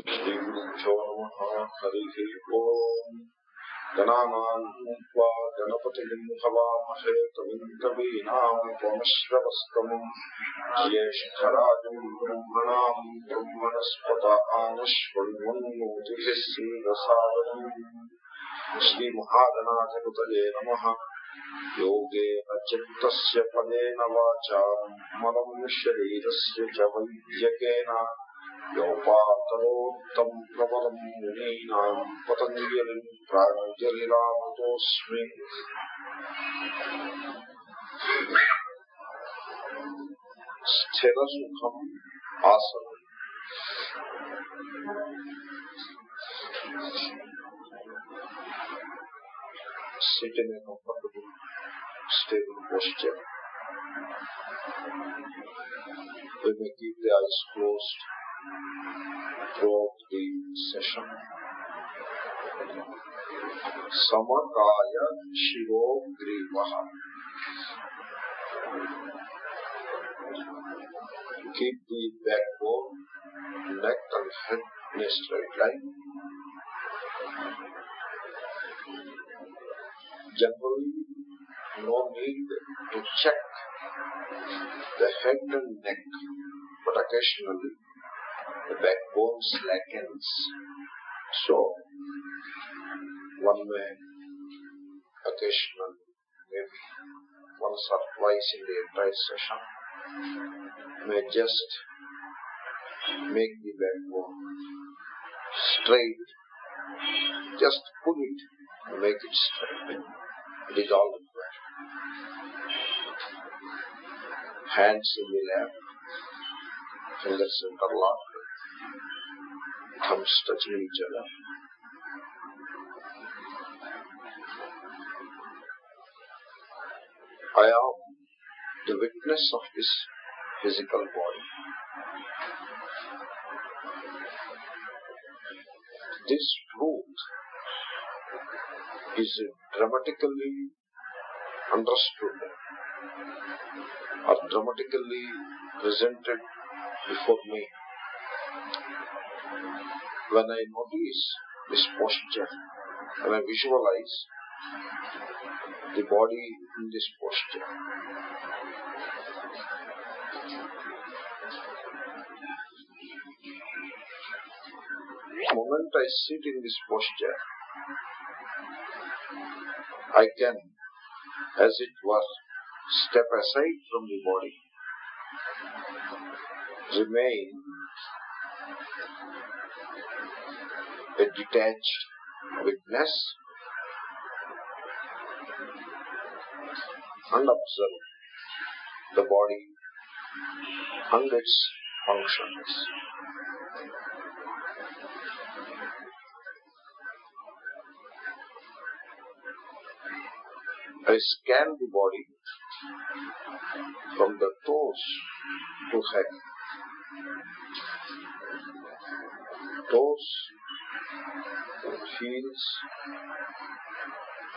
श्रीगुरुभ्यो नमः हरिः ओम् गणानान्त्वा गणपतिम् हवामहे कविम् कवीनामुपमश्रवस्तमम् ज्येष्ठराजम् ब्रह्मणाम् ब्रह्मणस्पत आनश्वन्वन्नोतिभिः श्रीरसादनम् श्रीमहागणाधिपतये नमः योगेन चित्तस्य पदेन वाचा मनम् शरीरस्य च वैद्यकेन యోపాతరోత్తం ప్రబలం మునీనా పతంజలి ప్రాంజలిరామతోస్మి స్థిరసుఖం ఆసనం sit in a comfortable, stable posture. We may keep the eyes closed throughout the session. Samakaya Shiro Grivaha. Keep the backbone, neck and head in a straight line. Generally, no need to check the head and neck, but occasionally the backbone slackens. So, one may occasionally, maybe once or twice in the entire session, may just make the backbone straight. Just pull it and make it straight. It is all required. Hands in the lap, fingers interlocked, thumbs touching each other. I am the witness of this physical body. This truth is dramatically understood or dramatically presented before me when I notice this posture, when I visualize the body in this posture. The moment I sit in this posture, I can, as it were, step aside from the body, remain a detached witness and observe the body and its functions. I scan the body from the toes to head. Toes, heels,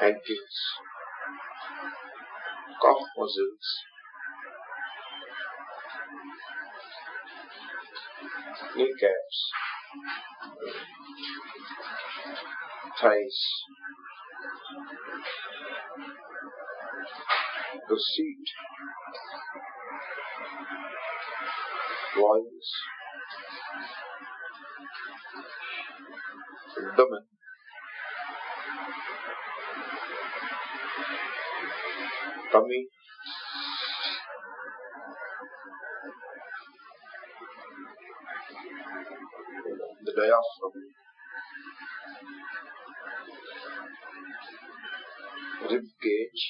ankles, calf muscles, kneecaps, thighs, the seat, loins, abdomen, tummy, the diaphragm, rib cage,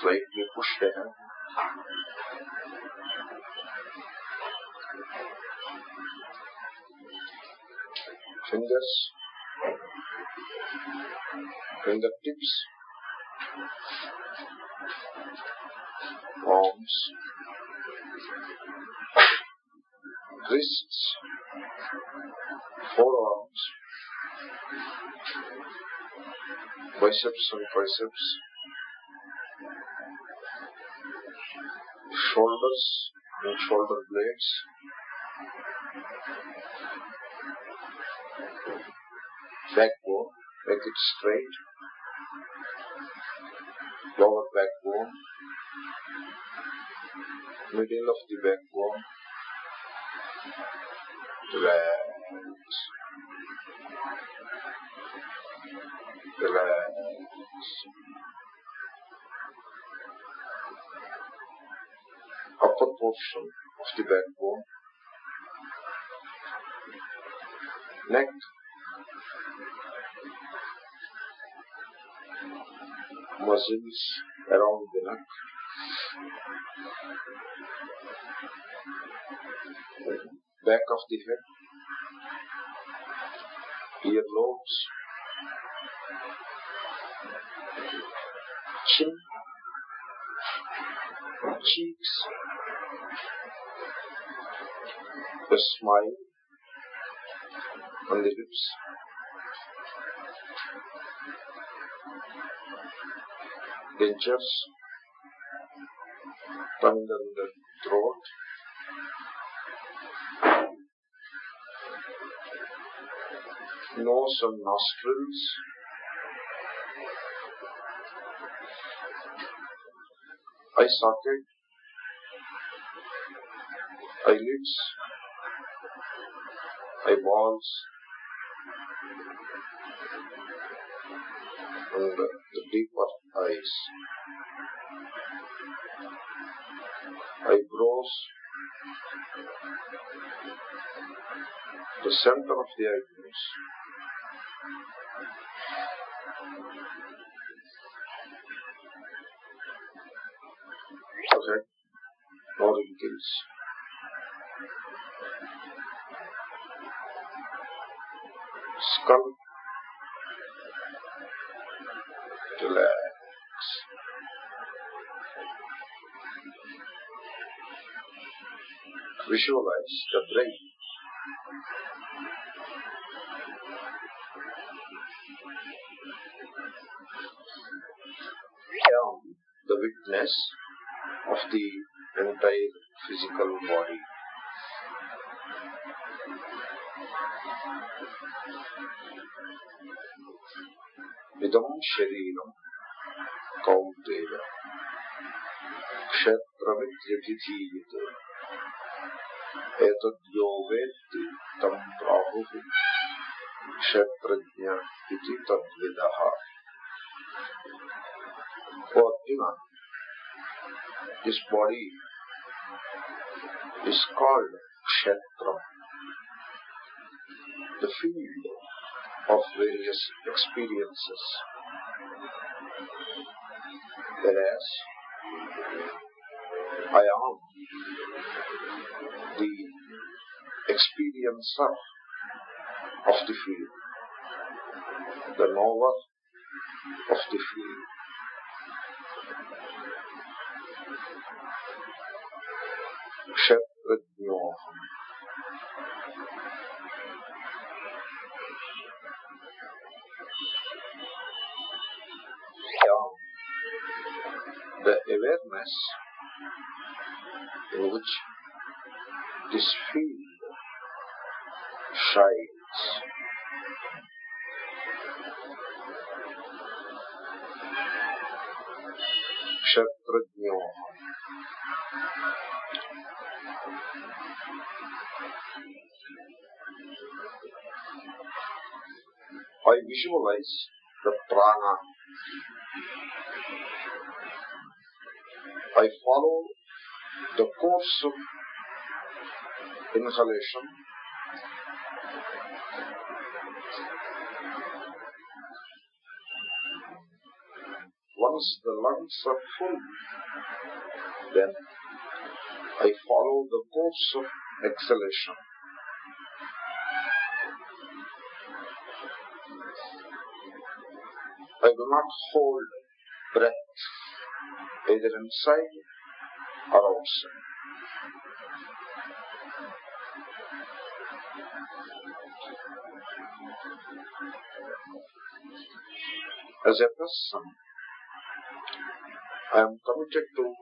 slightly pushed ahead. Fingers, fingertips, palms, wrists, forearms, biceps and triceps, shoulders and shoulder blades, Backbone, make it straight. Lower backbone, middle of the backbone, relax, relax. Upper portion of the backbone, neck, muscles around the neck, back of the head, earlobes, chin, cheeks, a smile on the lips, dentures, tongue and the throat, nose and nostrils, eye socket, eyelids, eyeballs, and the deeper eyes, eyebrows, the center of the eyebrows. Okay, no wrinkles. Skull, relax. Visualize the brain. Down the witness of the entire physical body. इदं शरीरं कौन्तेय क्षेत्रमित्यभिधीयते एतद्यो वेत्ति तं प्राहुः क्षेत्रज्ञ इति तद्विदः O Arjuna, this body is called Kshetra, the field of various experiences. Whereas I am the experiencer of the field, the knower of the field. Kshetrajnoham. the awareness in which this field shines. I visualize the prana. I follow the course of inhalation once the lungs are full then I follow the course of exhalation I do not hold breath either inside or outside. As a person, I am committed to,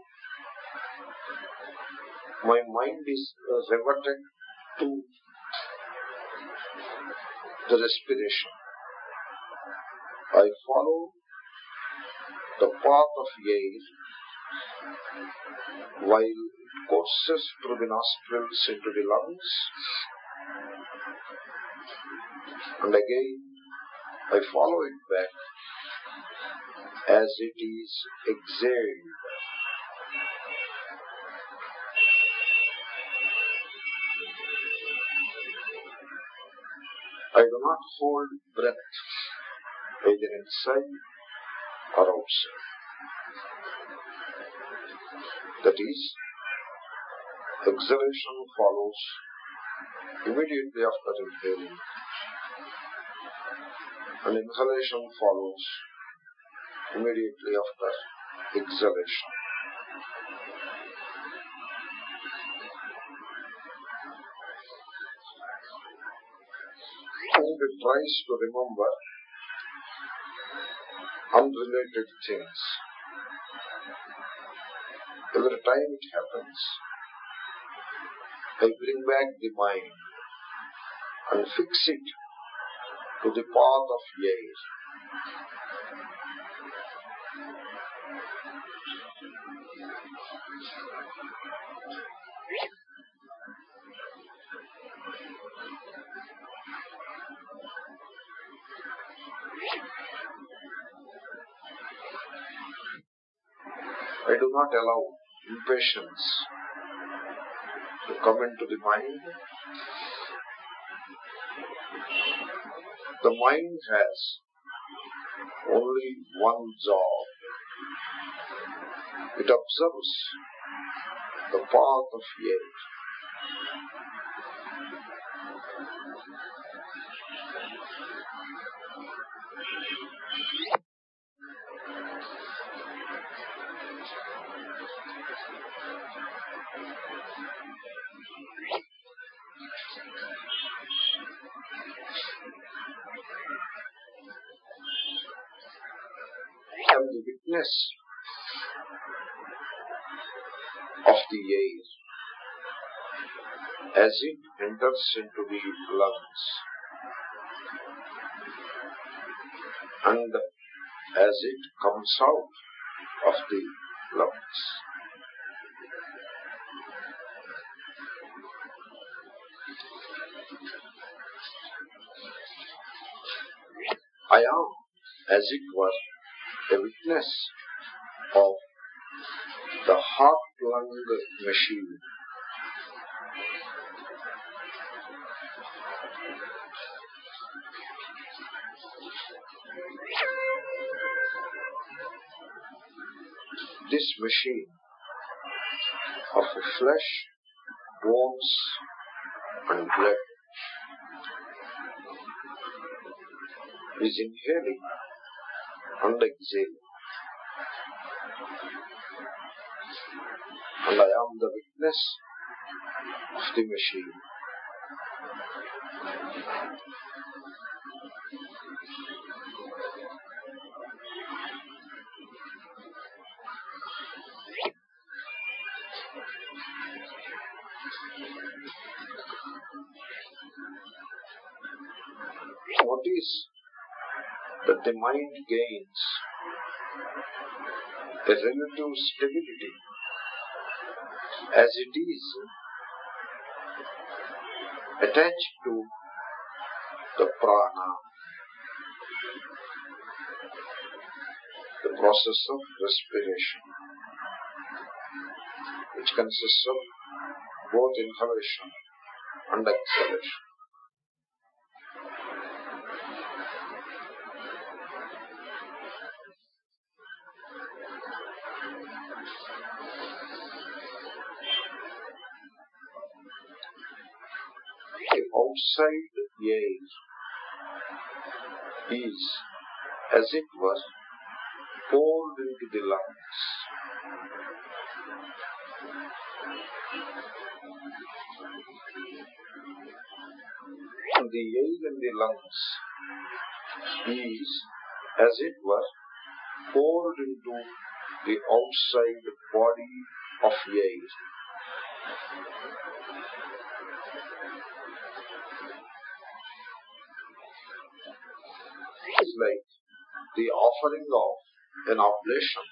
my mind is uh, riveted to the respiration. I follow the path of air while it courses through the nostrils into the lungs and again I follow it back as it is exhaled. I do not hold breath either inside or outside. That is, exhalation follows immediately after inhaling and inhalation follows immediately after exhalation. And it tries to remember unrelated things. Every time it happens, I bring back the mind and fix it to the path of air. I do not allow impatience to come into the mind. The mind has only one job. It observes the path of air. am the witness of the air as it enters into the lungs and as it comes out of the lungs. I am, as it were, a witness of the heart lung machine. This machine of flesh, bones, and blood is inhaling and exhaling. And I am the witness of the machine. What is that the mind gains? A relative stability as it is attached to the prana, the process of respiration, which consists of both inhalation and exhalation. Outside air is, as it were, poured into the lungs. The air in the lungs is, as it were, poured into the outside body of air. Like the offering of an oblation.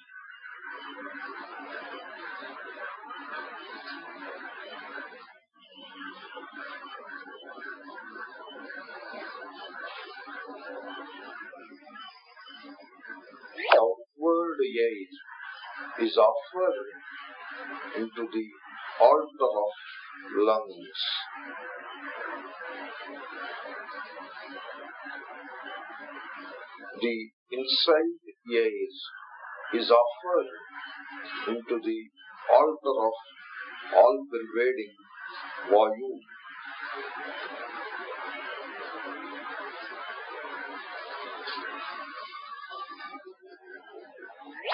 Outward aid is offered into the altar of lungs. The inside air is offered into the altar of all pervading Vayu.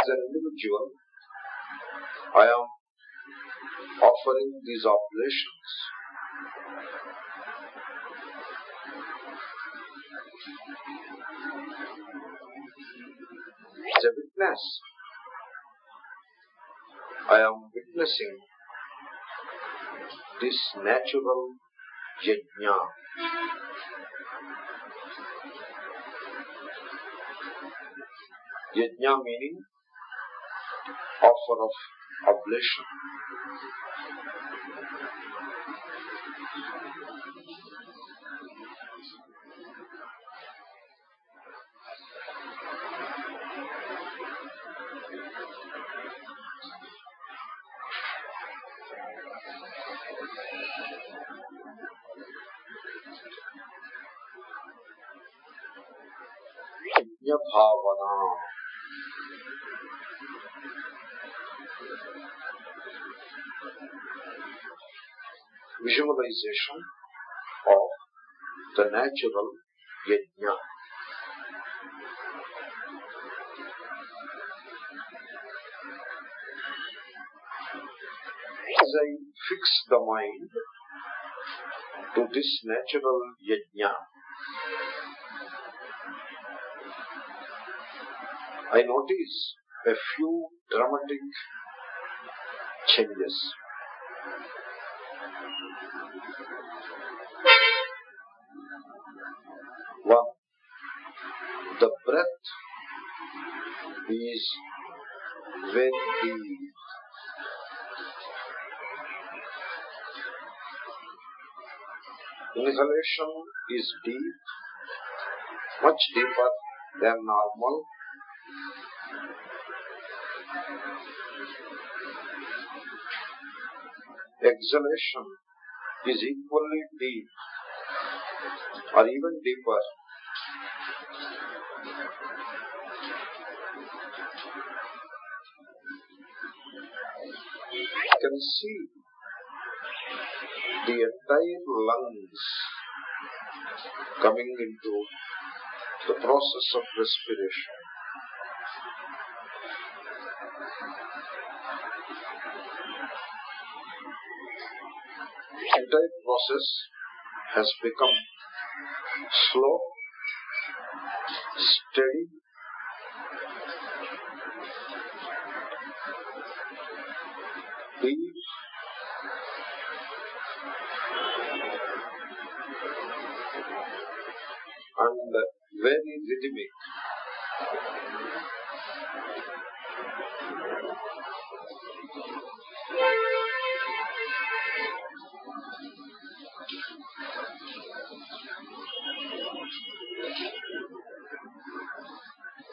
As an individual, I am offering these oblations. As a witness, I am witnessing this natural yajna. Yajna meaning offer of oblation. ಯ Bhavana visualization of the natural yajna. As I fix the mind to this natural yajna, I notice a few dramatic changes. One, the breath is very deep. Inhalation is deep, much deeper than normal. Exhalation is equally deep or even deeper. You can see the entire lungs coming into the process of respiration. Entire process has become slow, steady, deep, and very rhythmic.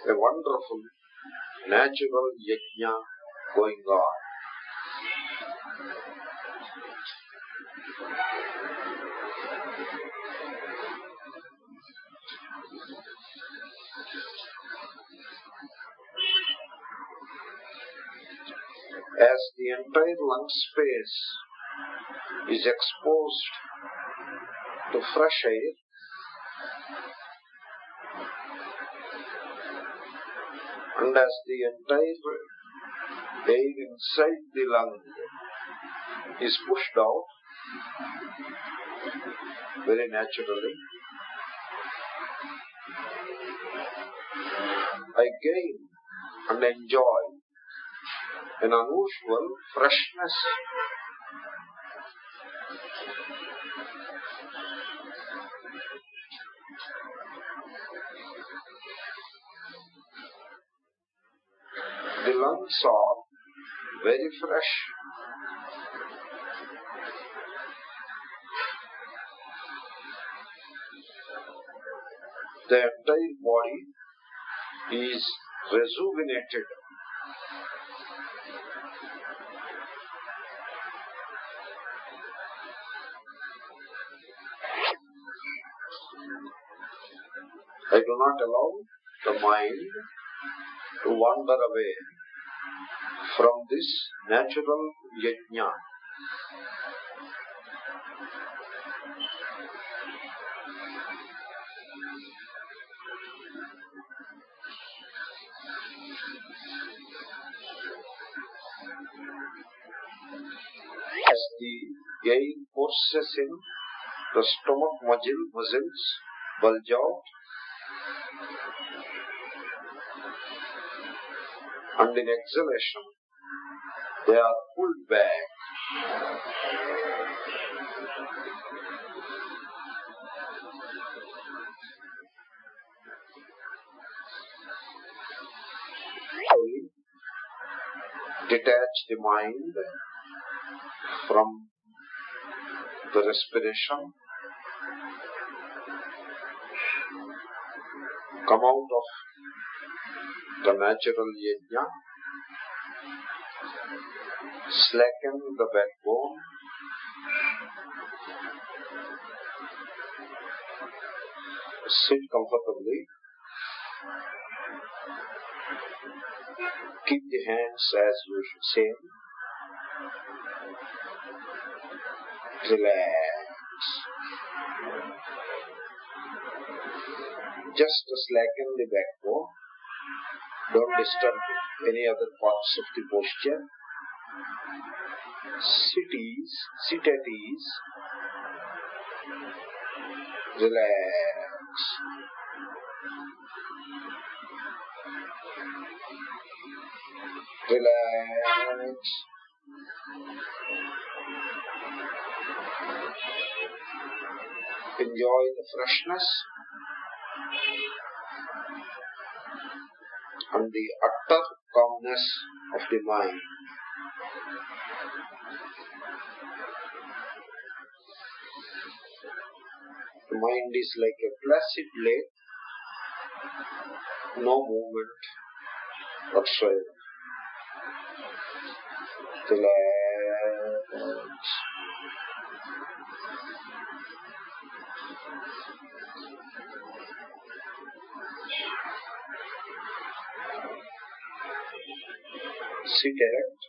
A wonderful natural yajna going on. As the entire lung space is exposed to fresh air, and as the entire air inside the lung is pushed out very naturally, I gain and enjoy an unusual freshness. The lungs are very fresh. The entire body is rejuvenated. I do not allow the mind to wander away from this natural yajna. As the air forces in, the stomach muscle, muscles bulge out and in exhalation they are pulled back. Detach the mind from the respiration. Come out of the natural yajna. Slacken the backbone. Sit comfortably. Keep the hands as usual. Same. Relax. Just to slacken the backbone. Don't disturb any other parts of the posture. Sit ease, sit at ease. Relax. Relax. Enjoy the freshness and the utter calmness of the mind. The mind is like a placid lake, no movement whatsoever. Relax. Sit erect.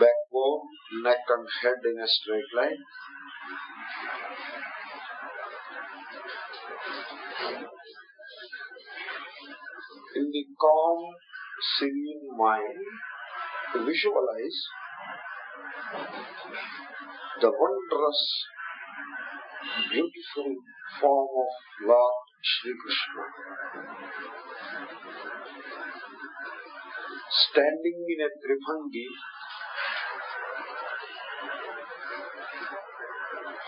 Backbone, neck and head in a straight line. In the calm, serene mind, visualize the wondrous, beautiful form of Lord Shri Krishna. Standing in a tribhangi,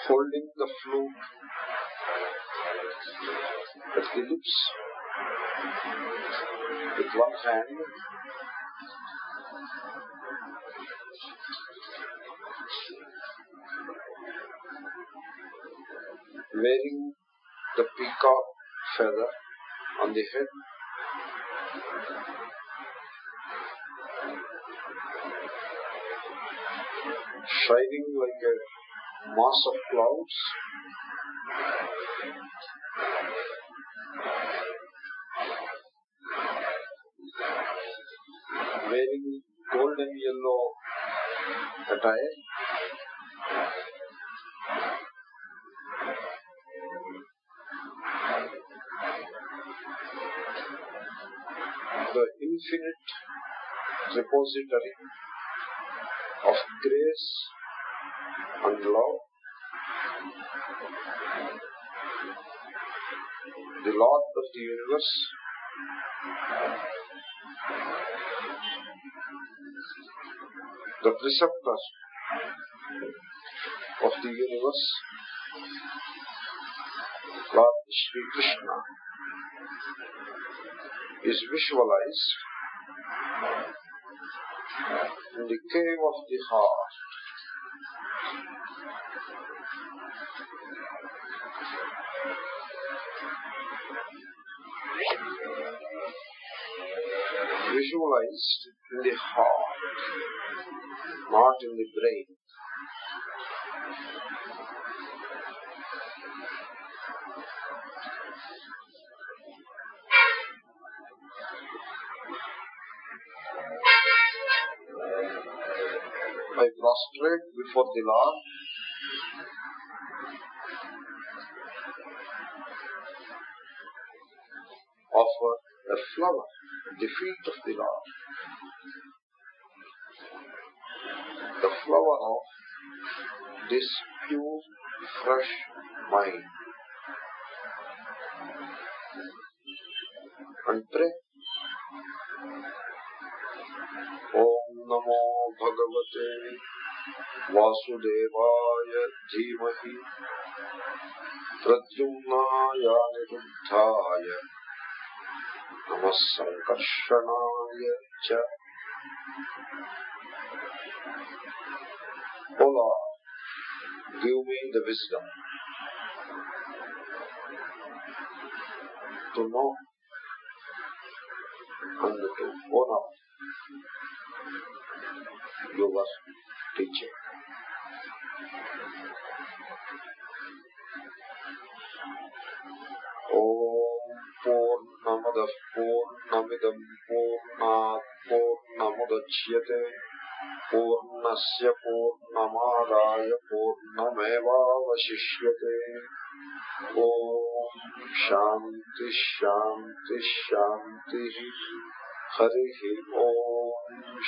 holding the flute at the lips with one hand wearing the peacock feather on the head. Shining like a mass of clouds wearing golden yellow attire. The infinite repository of grace and love, the Lord of the universe, the preceptor of the universe, Lord Sri Krishna is visualized in the cave of the heart. Visualized in the heart, not in the brain. I prostrate before the Lord. Offer a flower the feet of the Lord. The flower of this pure, fresh mind. And pray. Om Namo Bhagavate वासुदेवाय धीमहि प्रद्युम्नाय निरुद्धाय नमः सङ्कर्षणाय च O Lord, give me the wisdom to know and to own up your teaching. ॐ पूर्णमदः पूर्णमिदम् पूर्णात् पूर्णमुदच्यते पूर्णस्य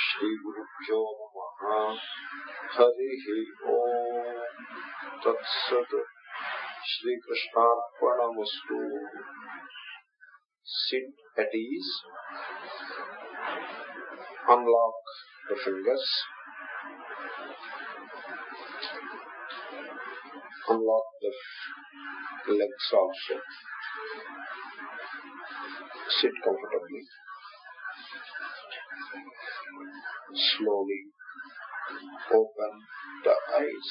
श्रीगुरुभ्यो नमः हरिः ॐ तत्सत् श्रीकृष्णार्पणमस्तु Sit at ease. Unlock the fingers. Unlock the legs also. Sit comfortably. Slowly open the eyes.